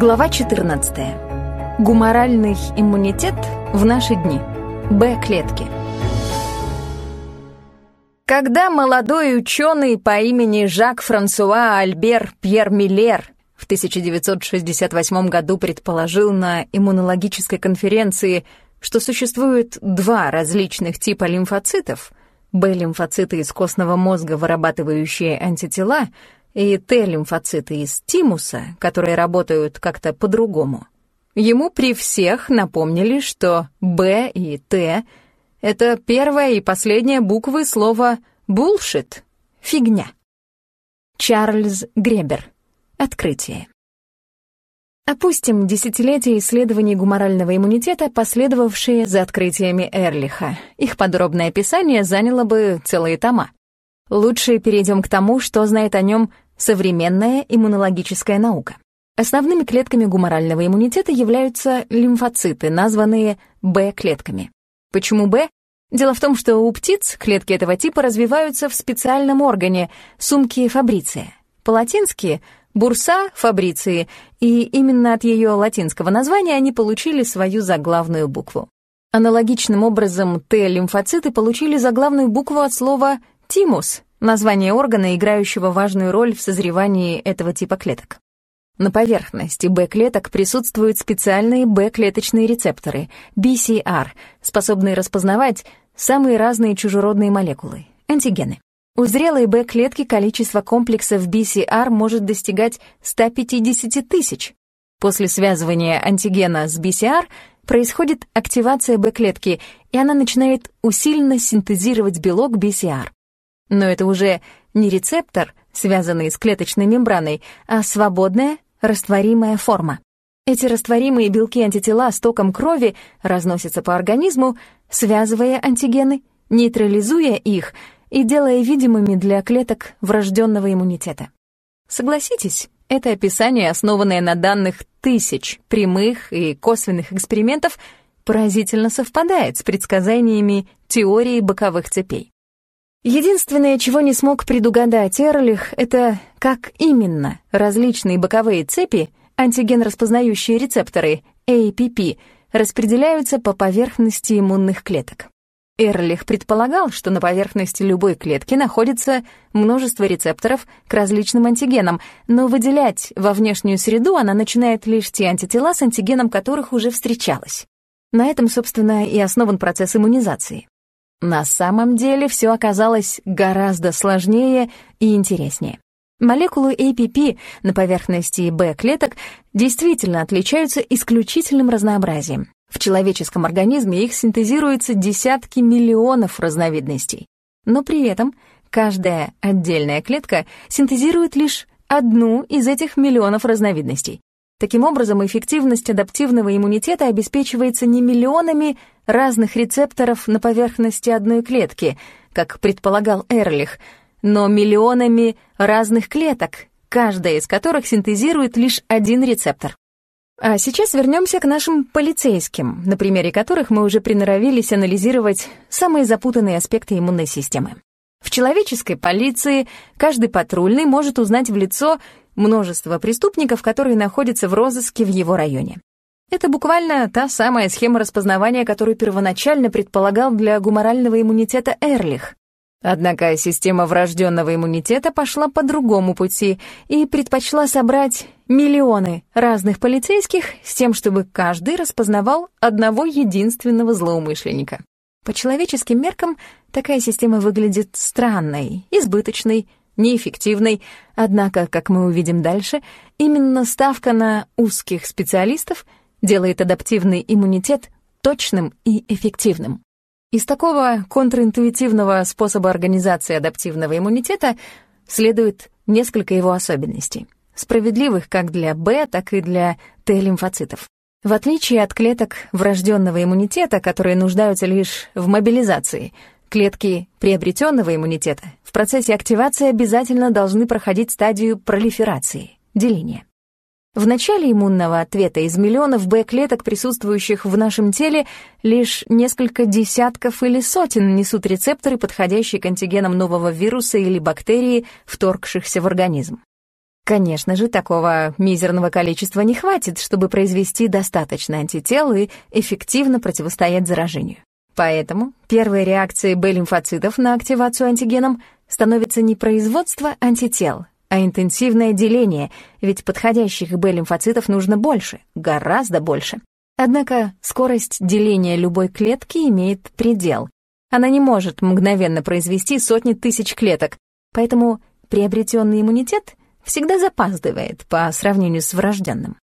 Глава 14. Гуморальный иммунитет в наши дни. Б-клетки. Когда молодой ученый по имени Жак-Франсуа Альбер Пьер Миллер в 1968 году предположил на иммунологической конференции, что существует два различных типа лимфоцитов, Б-лимфоциты из костного мозга, вырабатывающие антитела, и Т-лимфоциты из тимуса, которые работают как-то по-другому. Ему при всех напомнили, что Б и Т — это первая и последняя буквы слова «булшит» — «фигня». Чарльз Гребер. Открытие. Опустим десятилетия исследований гуморального иммунитета, последовавшие за открытиями Эрлиха. Их подробное описание заняло бы целые тома. Лучше перейдем к тому, что знает о нем современная иммунологическая наука. Основными клетками гуморального иммунитета являются лимфоциты, названные Б-клетками. Почему Б? Дело в том, что у птиц клетки этого типа развиваются в специальном органе — сумки фабриция. По-латински — бурса фабриции, и именно от ее латинского названия они получили свою заглавную букву. Аналогичным образом Т-лимфоциты получили заглавную букву от слова Тимус — название органа, играющего важную роль в созревании этого типа клеток. На поверхности Б-клеток присутствуют специальные Б-клеточные рецепторы, BCR, способные распознавать самые разные чужеродные молекулы, антигены. У зрелой Б-клетки количество комплексов BCR может достигать 150 тысяч. После связывания антигена с BCR происходит активация Б-клетки, и она начинает усиленно синтезировать белок BCR. Но это уже не рецептор, связанный с клеточной мембраной, а свободная, растворимая форма. Эти растворимые белки-антитела с током крови разносятся по организму, связывая антигены, нейтрализуя их и делая видимыми для клеток врожденного иммунитета. Согласитесь, это описание, основанное на данных тысяч прямых и косвенных экспериментов, поразительно совпадает с предсказаниями теории боковых цепей. Единственное, чего не смог предугадать Эрлих, это как именно различные боковые цепи, антиген-распознающие рецепторы, APP, распределяются по поверхности иммунных клеток. Эрлих предполагал, что на поверхности любой клетки находится множество рецепторов к различным антигенам, но выделять во внешнюю среду она начинает лишь те антитела, с антигеном которых уже встречалась. На этом, собственно, и основан процесс иммунизации. На самом деле все оказалось гораздо сложнее и интереснее. Молекулы APP на поверхности Б-клеток действительно отличаются исключительным разнообразием. В человеческом организме их синтезируется десятки миллионов разновидностей. Но при этом каждая отдельная клетка синтезирует лишь одну из этих миллионов разновидностей. Таким образом, эффективность адаптивного иммунитета обеспечивается не миллионами разных рецепторов на поверхности одной клетки, как предполагал Эрлих, но миллионами разных клеток, каждая из которых синтезирует лишь один рецептор. А сейчас вернемся к нашим полицейским, на примере которых мы уже приноровились анализировать самые запутанные аспекты иммунной системы. В человеческой полиции каждый патрульный может узнать в лицо множество преступников, которые находятся в розыске в его районе. Это буквально та самая схема распознавания, которую первоначально предполагал для гуморального иммунитета Эрлих. Однако система врожденного иммунитета пошла по другому пути и предпочла собрать миллионы разных полицейских с тем, чтобы каждый распознавал одного единственного злоумышленника. По человеческим меркам такая система выглядит странной, избыточной, неэффективной, однако, как мы увидим дальше, именно ставка на узких специалистов делает адаптивный иммунитет точным и эффективным. Из такого контринтуитивного способа организации адаптивного иммунитета следует несколько его особенностей, справедливых как для Б, так и для Т-лимфоцитов. В отличие от клеток врожденного иммунитета, которые нуждаются лишь в мобилизации, клетки приобретенного иммунитета в процессе активации обязательно должны проходить стадию пролиферации, деления. В начале иммунного ответа из миллионов Б-клеток, присутствующих в нашем теле, лишь несколько десятков или сотен несут рецепторы, подходящие к антигенам нового вируса или бактерии, вторгшихся в организм. Конечно же, такого мизерного количества не хватит, чтобы произвести достаточно антител и эффективно противостоять заражению. Поэтому первой реакцией Б-лимфоцитов на активацию антигеном становится не производство антител, а интенсивное деление, ведь подходящих Б-лимфоцитов нужно больше, гораздо больше. Однако скорость деления любой клетки имеет предел. Она не может мгновенно произвести сотни тысяч клеток, поэтому приобретенный иммунитет всегда запаздывает по сравнению с врожденным.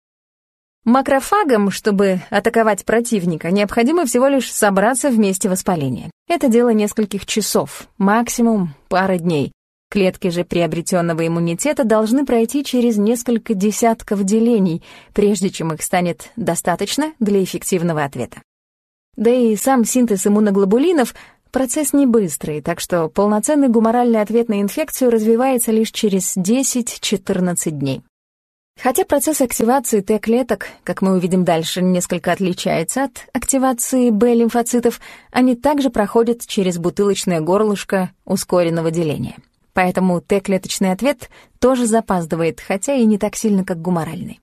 Макрофагам, чтобы атаковать противника, необходимо всего лишь собраться в месте воспаления. Это дело нескольких часов, максимум пары дней. Клетки же приобретенного иммунитета должны пройти через несколько десятков делений, прежде чем их станет достаточно для эффективного ответа. Да и сам синтез иммуноглобулинов — процесс не быстрый, так что полноценный гуморальный ответ на инфекцию развивается лишь через 10-14 дней. Хотя процесс активации Т-клеток, как мы увидим дальше, несколько отличается от активации Б-лимфоцитов, они также проходят через бутылочное горлышко ускоренного деления. Поэтому Т-клеточный ответ тоже запаздывает, хотя и не так сильно, как гуморальный.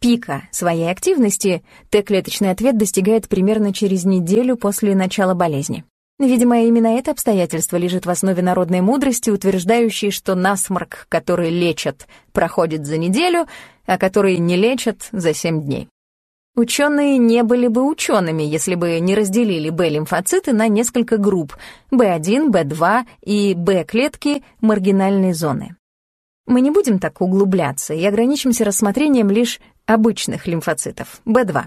Пика своей активности Т-клеточный ответ достигает примерно через неделю после начала болезни. Видимо, именно это обстоятельство лежит в основе народной мудрости, утверждающей, что насморк, который лечат, проходит за неделю, а который не лечат за семь дней. Ученые не были бы учеными, если бы не разделили Б-лимфоциты на несколько групп B1, B2 и Б-клетки маргинальной зоны. Мы не будем так углубляться и ограничимся рассмотрением лишь обычных лимфоцитов, B2.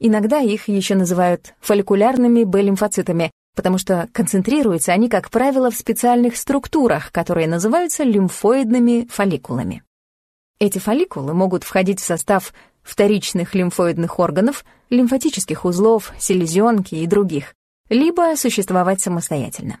Иногда их еще называют фолликулярными Б-лимфоцитами, потому что концентрируются они, как правило, в специальных структурах, которые называются лимфоидными фолликулами. Эти фолликулы могут входить в состав вторичных лимфоидных органов, лимфатических узлов, селезенки и других, либо существовать самостоятельно.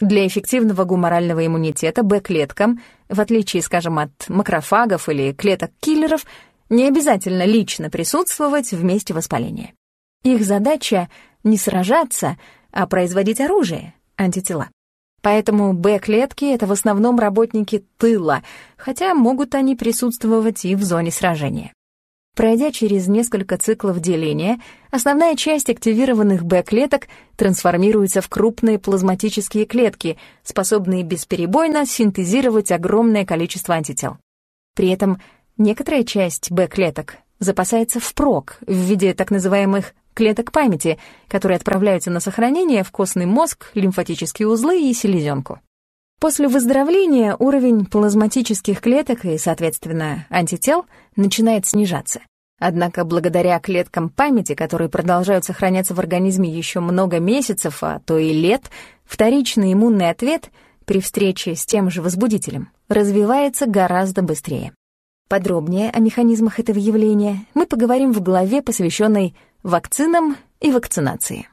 Для эффективного гуморального иммунитета Б-клеткам, в отличие, скажем, от макрофагов или клеток-киллеров, не обязательно лично присутствовать в месте воспаления. Их задача — не сражаться, а производить оружие, антитела. Поэтому Б-клетки — это в основном работники тыла, хотя могут они присутствовать и в зоне сражения. Пройдя через несколько циклов деления, основная часть активированных Б-клеток трансформируется в крупные плазматические клетки, способные бесперебойно синтезировать огромное количество антител. При этом некоторая часть Б-клеток запасается впрок в виде так называемых клеток памяти, которые отправляются на сохранение в костный мозг, лимфатические узлы и селезенку. После выздоровления уровень плазматических клеток и, соответственно, антител начинает снижаться. Однако благодаря клеткам памяти, которые продолжают сохраняться в организме еще много месяцев, а то и лет, вторичный иммунный ответ при встрече с тем же возбудителем развивается гораздо быстрее. Подробнее о механизмах этого явления мы поговорим в главе, посвященной вакцинам и вакцинации.